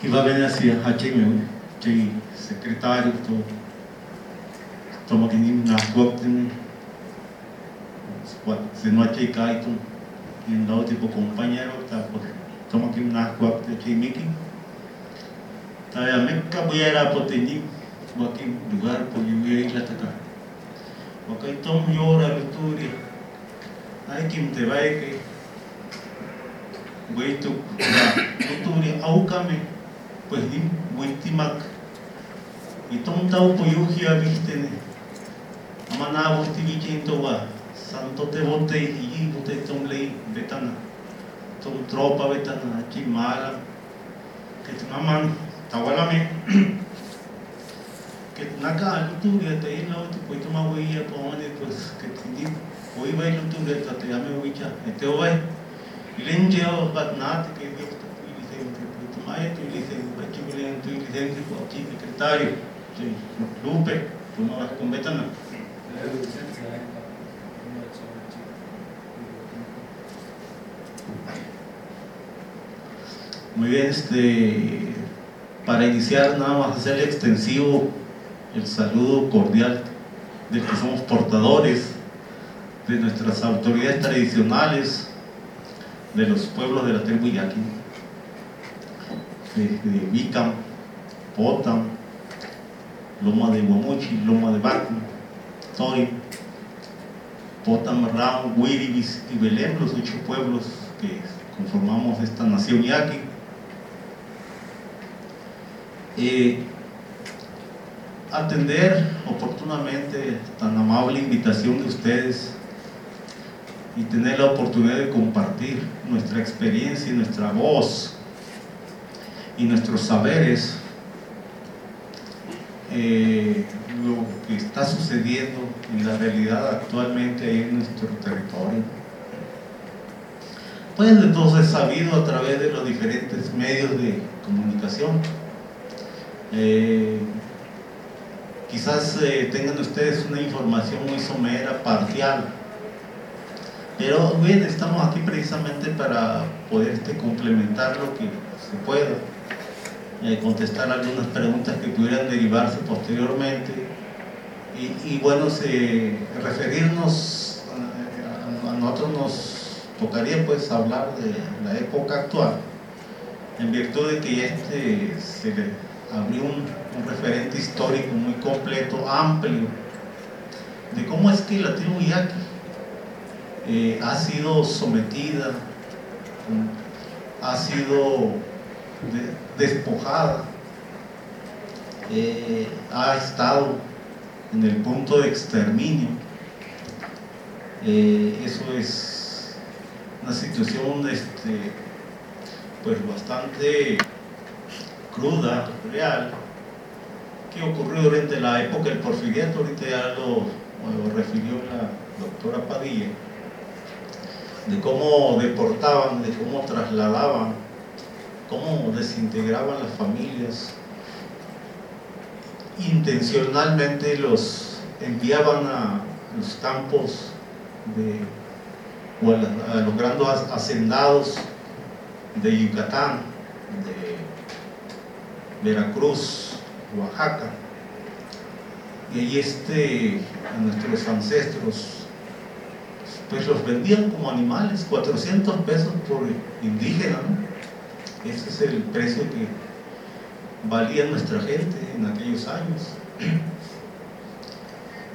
que va a venir así a que secretario, to, tomo que ni una corte, se no hay que caer, y en la otra compañero, ta, tomo que ni una corte, que me quen. Ta ya me cabía era lugar, por yo voy a ir a tocar. O que tomo a Victoria, hay quien te va a que voy a ir a tocar, koe hi muiti. I tōm tau po yuhi a vihtene, ama nā wakti wiki tōwa, santo te wote i i wote tōm lei betana, tōm tropa betana, ki maala. ke tōm aman, tawala me, ke tōm naka te ina o te koe toma wei ia pōmane, pues, ke tindi di, koe wei lutu rea te ame wikia, e te oai, ilenje o bat nā ke wikia, tu tomaye tu licencia bachibilen tu licencia por secretario Lupe, tú no vas con Betana. Muy bien, este, para iniciar nada más hacerle extensivo el saludo cordial de que somos portadores de nuestras autoridades tradicionales de los pueblos de la tribu Yaqui, de Vicam, Potam, Loma de Guamuchi, Loma de Baco, Tori, Potam, Ram, Wiribis y Belém, los ocho pueblos que conformamos esta nación yaqui. Eh, atender oportunamente tan amable invitación de ustedes y tener la oportunidad de compartir nuestra experiencia y nuestra voz y nuestros saberes eh, lo que está sucediendo en la realidad actualmente en nuestro territorio. Pues de todos es sabido a través de los diferentes medios de comunicación. Eh, quizás eh, tengan ustedes una información muy somera, parcial, pero bien, estamos aquí precisamente para poder este, complementar lo que se pueda eh, contestar algunas preguntas que pudieran derivarse posteriormente. Y, bueno, referirnos, a, nosotros nos tocaría pues hablar de la época actual, en virtud de que ya este, se le abrió un, referente histórico muy completo, amplio, de cómo es que la tribu yaqui eh, ha sido sometida, ha sido despojada, eh, ha estado en el punto de exterminio. Eh, eso es una situación este, pues bastante cruda, real, que ocurrió durante la época del porfiriato, ahorita ya lo, lo refirió la doctora Padilla, de cómo deportaban, de cómo trasladaban cómo desintegraban las familias, intencionalmente los enviaban a los campos de, o a, los grandes hacendados de Yucatán, de Veracruz, Oaxaca. Y ahí este, a nuestros ancestros, pues los vendían como animales, 400 pesos por indígena, ¿no? Ese es el precio que valía nuestra gente en aquellos años.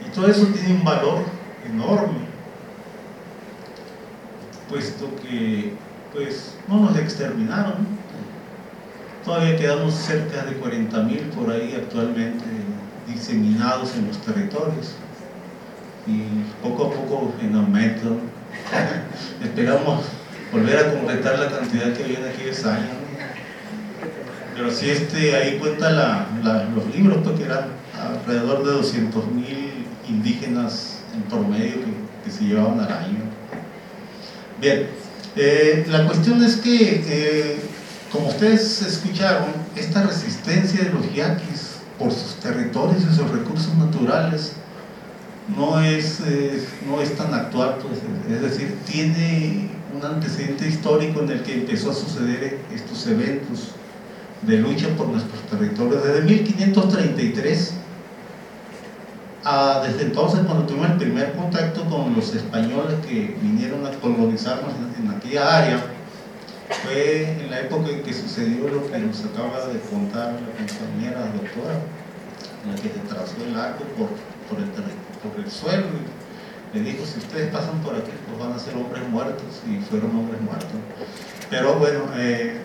Y todo eso tiene un valor enorme, puesto que pues no nos exterminaron. Todavía quedamos cerca de 40 mil por ahí actualmente diseminados en los territorios y poco a poco en aumento. Esperamos volver a completar la cantidad que había en aquellos años. Pero si este, ahí cuenta la, los libros, pues, que eran alrededor de 200 mil indígenas en promedio que, que, se llevaban al año. Bien, eh, la cuestión es que, eh, como ustedes escucharon, esta resistencia de los yaquis por sus territorios y sus recursos naturales no es, eh, no es tan actual, pues, es decir, tiene antecedente histórico en el que empezó a suceder estos eventos de lucha por nuestros territorios. Desde 1533, a, desde entonces cuando tuvimos el primer contacto con los españoles que vinieron a colonizarnos en, aquella área, fue en la época en que sucedió lo que nos acaba de contar la compañera doctora, en la que se trazó el arco por, por el suelo. Le dijo, si ustedes pasan por aquí, pues van a ser hombres muertos, y fueron hombres muertos. Pero bueno, eh,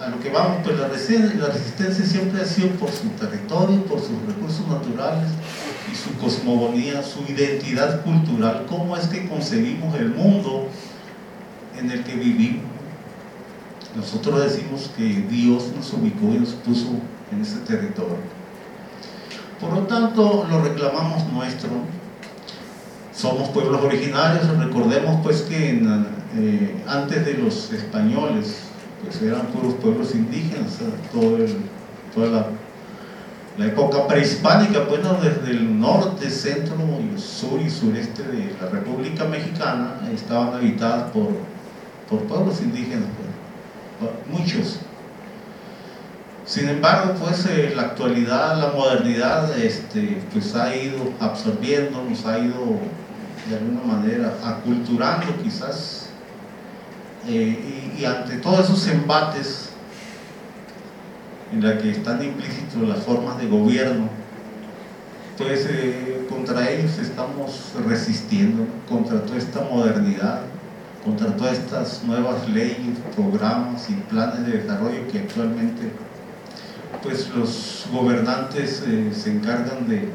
a lo que vamos, pues la resistencia, siempre ha sido por su territorio, por sus recursos naturales y su cosmogonía, su identidad cultural, cómo es que concebimos el mundo en el que vivimos. Nosotros decimos que Dios nos ubicó y nos puso en ese territorio. Por lo tanto, lo reclamamos nuestro. Somos pueblos originarios, recordemos pues que eh, antes de los españoles, pues eran puros pueblos indígenas, toda la, época prehispánica, bueno, desde el norte, centro, sur y sureste de la República Mexicana estaban habitadas por, por pueblos indígenas, pues, muchos. Sin embargo, pues la actualidad, la modernidad, este, pues ha ido absorbiendo, nos ha ido de alguna manera aculturando quizás eh, y, ante todos esos embates en la que están implícitos las formas de gobierno, pues eh, contra ellos estamos resistiendo, contra toda esta modernidad, contra todas estas nuevas leyes, programas y planes de desarrollo que actualmente pues los gobernantes eh, se encargan de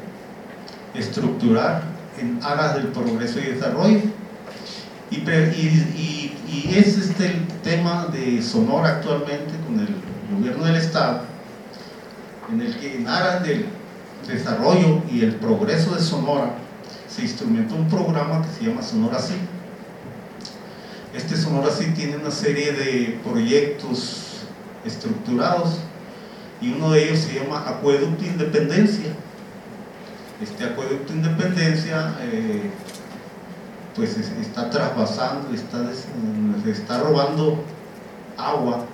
estructurar en aras del progreso y desarrollo y, y, es este el tema de Sonora actualmente con el gobierno del Estado, en el que en aras del desarrollo y el progreso de Sonora se instrumentó un programa que se llama Sonora Sí. Este Sonora Sí tiene una serie de proyectos estructurados y uno de ellos se llama Acueducto Independencia. Este Acueducto Independencia eh, pues está trasvasando, está, está robando agua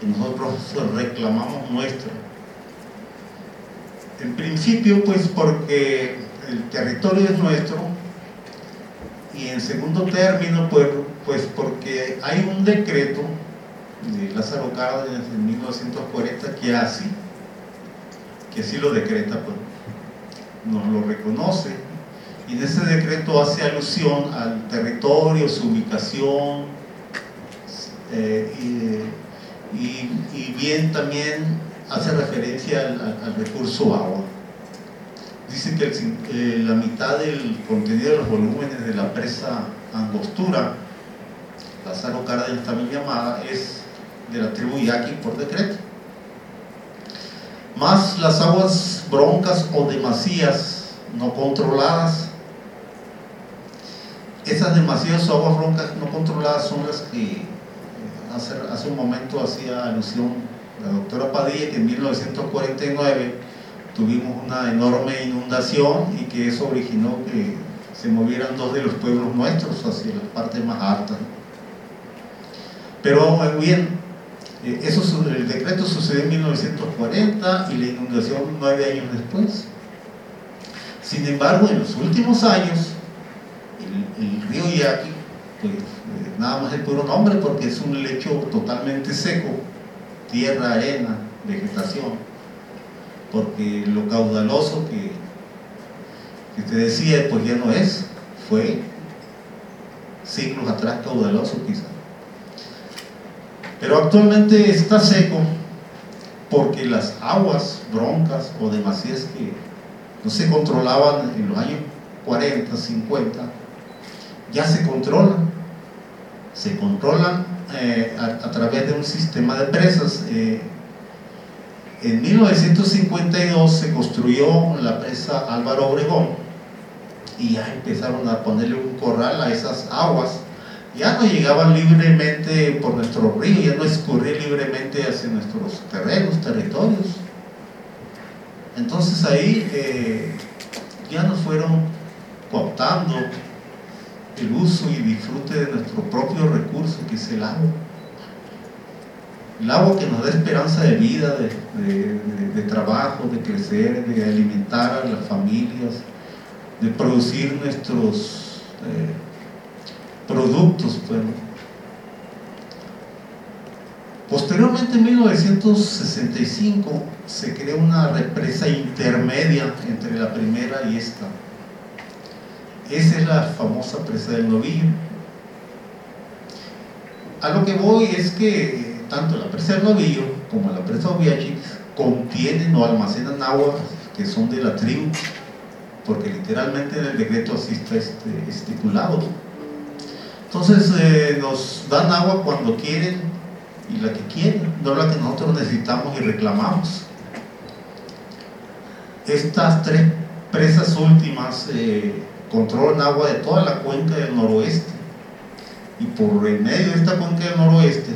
que nosotros reclamamos nuestra. En principio, pues porque el territorio es nuestro y en segundo término, pues, pues porque hay un decreto de Lázaro Cárdenas en 1940 que así, que así lo decreta, pues, nos lo reconoce y en ese decreto hace alusión al territorio, su ubicación eh, y, bien también hace referencia al, recurso agua. Dice que la mitad del contenido de los volúmenes de la presa Angostura, Lázaro Cárdenas también llamada, es de la tribu Yaqui por decreto. Más las aguas broncas o demasías no controladas esas demasiadas aguas broncas no controladas son las que eh, hace, hace un momento hacía alusión la doctora Padilla, que en 1949 tuvimos una enorme inundación y que eso originó que se movieran dos de los pueblos nuestros hacia las partes más altas. Pero eh, bien, eh, eso, el decreto sucedió en 1940 y la inundación nueve años después. Sin embargo, en los últimos años, el río Yaqui, pues nada más el puro nombre porque es un lecho totalmente seco, tierra, arena, vegetación, porque lo caudaloso que, que te decía pues ya no es, fue siglos atrás caudaloso quizá. Pero actualmente está seco porque las aguas broncas o demasiadas que no se controlaban en los años 40, 50, ya se controlan. Se controlan eh, a, través de un sistema de presas. Eh, en 1952 se construyó la presa Álvaro Obregón y ya empezaron a ponerle un corral a esas aguas. Ya no llegaban libremente por nuestro río, ya no escurría libremente hacia nuestros terrenos, territorios. Entonces ahí eh, ya nos fueron cooptando el uso y disfrute de nuestro propio recurso que es el agua. el agua que nos da esperanza de vida, de, trabajo, de crecer, de alimentar a las familias, de producir nuestros eh, productos. Pues, Posteriormente, en 1965, se crea una represa intermedia entre la primera y esta. Esa es la famosa presa del novillo. A lo que voy es que tanto la presa del novillo como la presa Oviachix contienen o almacenan agua que son de la tribu, porque literalmente en el decreto así está este, estipulado. Entonces eh, nos dan agua cuando quieren, y la que quieren, no la que nosotros necesitamos y reclamamos. Estas tres presas últimas eh, controlan agua de toda la cuenca del noroeste y por el medio de esta cuenca del noroeste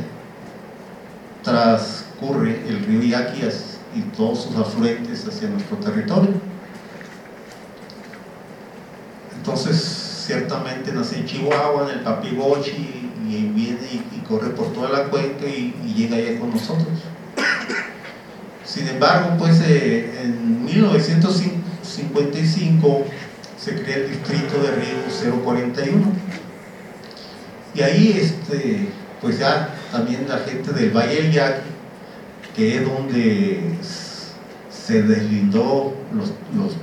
transcurre el río Yaquias y todos sus afluentes hacia nuestro territorio. Entonces, ciertamente nace en Chihuahua, en el Papigochi, y viene y, corre por toda la cuenca y, llega allá con nosotros. Sin embargo, pues eh, en 1955 se crea el distrito de Río 041 y ahí este, pues ya también la gente del Valle del Yaqui, que es donde se deslindó los,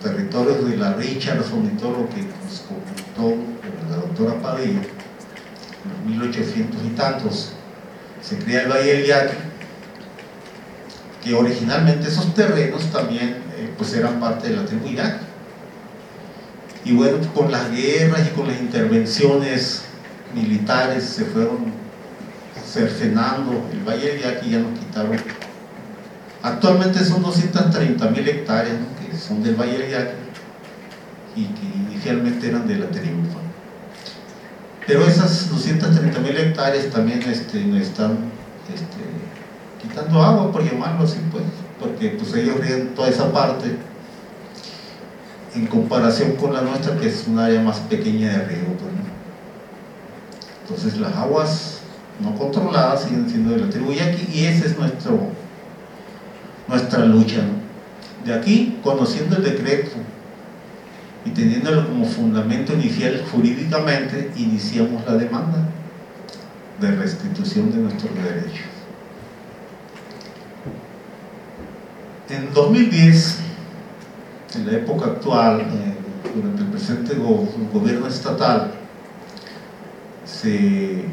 territorios de la Richardson y todo lo que comentó la doctora Padilla, 1800 y tantos, se crea el Valle del Yaqui, que originalmente esos terrenos también eh, pues eran parte de la tribu Yaqui. Y bueno, con las guerras y con las intervenciones militares se fueron cercenando el Valle del Yaqui y ya nos quitaron. Actualmente son 230 mil hectáreas que son del Valle del Yaqui y que inicialmente eran de la tribu. Pero esas 230 mil hectáreas también este, están este, quitando agua, por llamarlo así, pues, porque pues, ellos ríen toda esa parte en comparación con la nuestra, que es un área más pequeña de riego. Pues, Entonces las aguas no controladas siguen siendo de la tribu y aquí, y esa es nuestro, nuestra lucha. De aquí, conociendo el decreto y teniéndolo como fundamento inicial jurídicamente, iniciamos la demanda de restitución de nuestros derechos. En 2010, en la época actual, eh, durante el presente gobierno estatal, se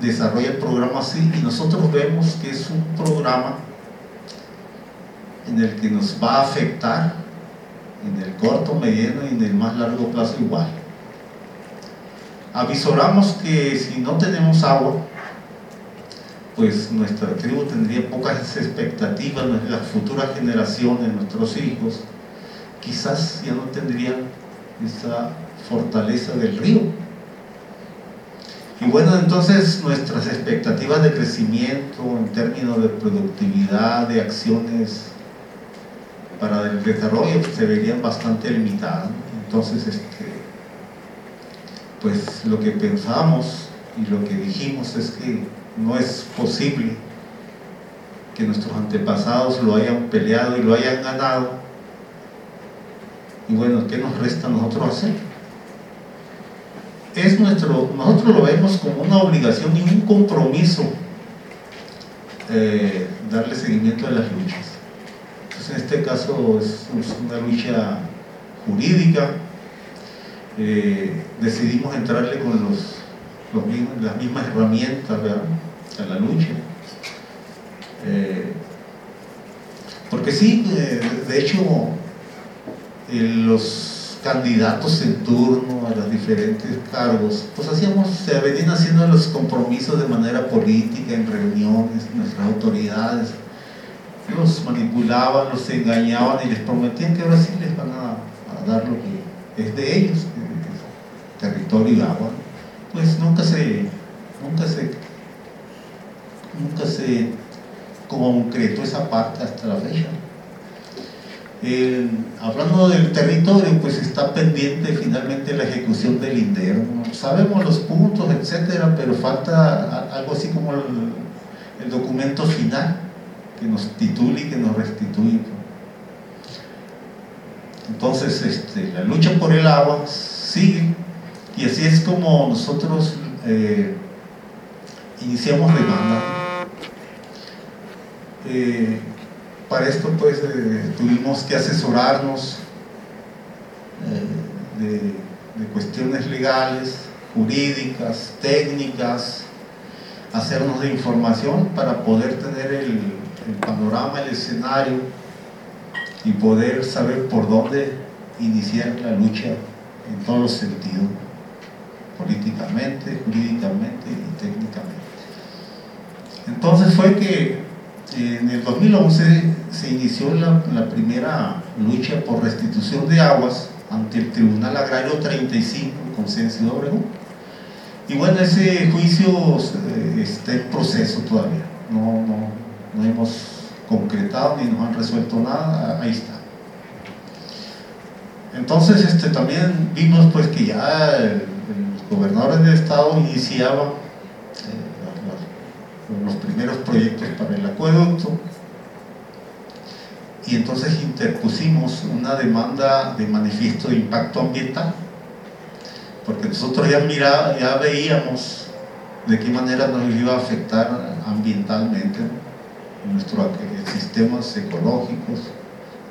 desarrolla el programa así y nosotros vemos que es un programa en el que nos va a afectar en el corto, mediano y en el más largo plazo igual. Avisoramos que si no tenemos agua, pues nuestra tribu tendría pocas expectativas, las futuras generaciones, nuestros hijos, quizás ya no tendrían esa fortaleza del río. Y bueno, entonces nuestras expectativas de crecimiento en términos de productividad, de acciones para el desarrollo se verían bastante limitadas. Entonces, este, pues lo que pensamos y lo que dijimos es que no es posible que nuestros antepasados lo hayan peleado y lo hayan ganado. Y bueno, ¿qué nos resta a nosotros hacer? Es nuestro, nosotros lo vemos como una obligación y un compromiso eh, darle seguimiento a las luchas en este caso es, una lucha jurídica. Eh, decidimos entrarle con los, las mismas herramientas a la lucha. Eh, porque sí, eh, de hecho, los candidatos en turno a los diferentes cargos, pues hacíamos, se venían haciendo los compromisos de manera política en reuniones, nuestras autoridades los manipulaban, los engañaban y les prometían que ahora sí les van a, dar lo que es de ellos, territorio y agua. Pues nunca se, nunca se, nunca se concretó esa parte hasta la fecha. hablando del territorio, pues está pendiente finalmente la ejecución del INDER. Sabemos los puntos, etcétera, pero falta algo así como el documento final que nos titula y que nos restituye. Entonces, este, la lucha por el agua sigue y así es como nosotros eh, iniciamos demanda. Eh, para esto, pues, eh, tuvimos que asesorarnos de, de cuestiones legales, jurídicas, técnicas, hacernos de información para poder tener el, panorama, el escenario y poder saber por dónde iniciar la lucha en todos los sentidos, políticamente, jurídicamente y técnicamente. Entonces fue que en el 2011 se inició la, primera lucha por restitución de aguas ante el Tribunal Agrario 35, Consenso de Obregón y bueno, ese juicio eh, está en proceso todavía. No, no, hemos concretado ni nos han resuelto nada. Ahí está. Entonces este, también vimos pues que ya el, los gobernadores del estado iniciaban eh, los, primeros proyectos para el acueducto y entonces interpusimos una demanda de manifiesto de impacto ambiental porque nosotros ya, miraba, ya veíamos de qué manera nos iba a afectar ambientalmente nuestros sistemas ecológicos,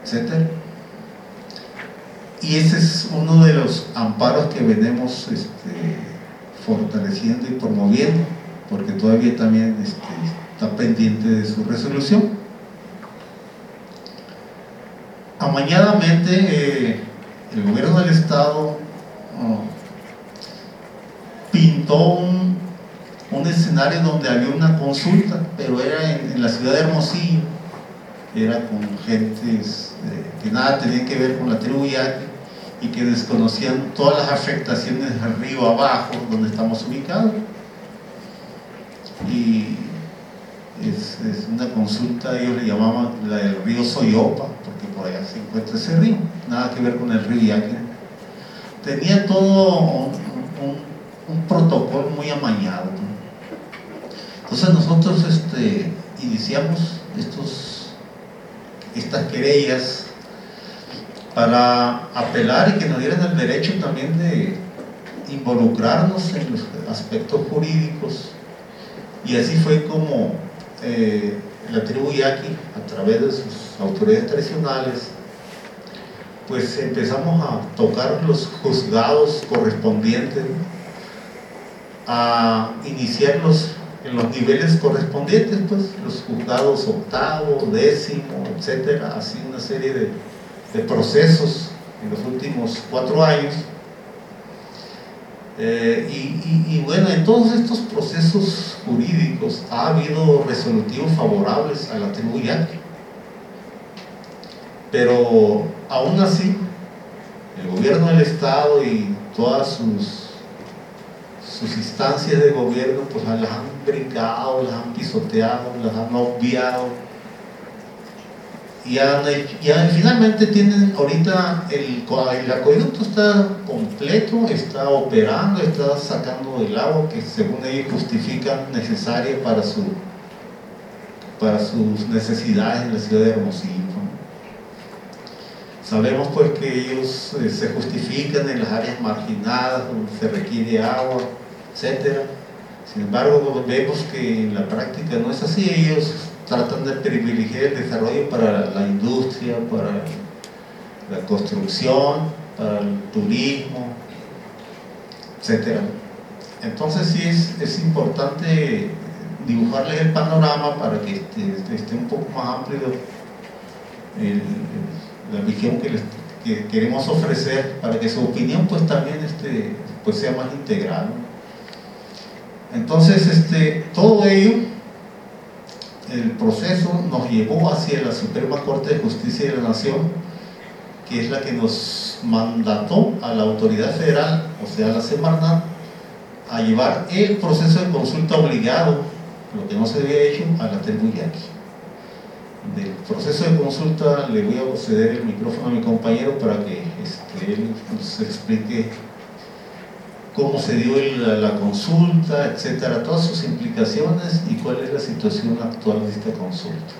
etc. Y ese es uno de los amparos que venimos este, fortaleciendo y promoviendo, porque todavía también este, está pendiente de su resolución. Amañadamente, eh, el gobierno del Estado oh, pintó un, escenario donde había una consulta, pero era en, la ciudad de Hermosillo, era con gentes eh, que nada tenían que ver con la tribu y que desconocían todas las afectaciones arriba abajo donde estamos ubicados. Y es, una consulta, ellos le llamaban la del río Soyopa, porque por allá se encuentra ese río, nada que ver con el río Yaqui. Tenía todo un un protocolo muy amañado. Entonces nosotros este, iniciamos estos, estas querellas para apelar y que nos dieran el derecho también de involucrarnos en los aspectos jurídicos. Y así fue como eh, la tribu Yaqui, a través de sus autoridades tradicionales, pues empezamos a tocar los juzgados correspondientes a iniciarlos en los niveles correspondientes, pues los juzgados octavo, décimo, etcétera, así una serie de, procesos en los últimos cuatro años. Eh, y, bueno, en todos estos procesos jurídicos ha habido resolutivos favorables a la tribu yaqui. Pero aún así, el gobierno del Estado y todas sus sus instancias de gobierno pues las han brincado, las han pisoteado, las han obviado y, finalmente tienen ahorita el, el acueducto está completo, está operando, está sacando el agua que según ellos justifican necesaria para, su, para sus necesidades en la ciudad de Hermosillo. Sabemos pues que ellos eh, se justifican en las áreas marginadas donde se requiere agua, etcétera. Sin embargo, vemos que en la práctica no es así. Ellos tratan de privilegiar el desarrollo para la industria, para la construcción, para el turismo, etcétera. Entonces sí es, importante dibujarles el panorama para que esté, un poco más amplio la visión que, les, queremos ofrecer para que su opinión pues también este, pues sea más integral. Entonces, este, todo ello, el proceso nos llevó hacia la Suprema Corte de Justicia de la Nación, que es la que nos mandató a la autoridad federal, o sea, a la Semarnat, a llevar el proceso de consulta obligado, lo que no se había hecho, a la Yaqui. Del proceso de consulta le voy a ceder el micrófono a mi compañero para que este, él nos explique cómo se dio la, consulta, etcétera, todas sus implicaciones y cuál es la situación actual de esta consulta.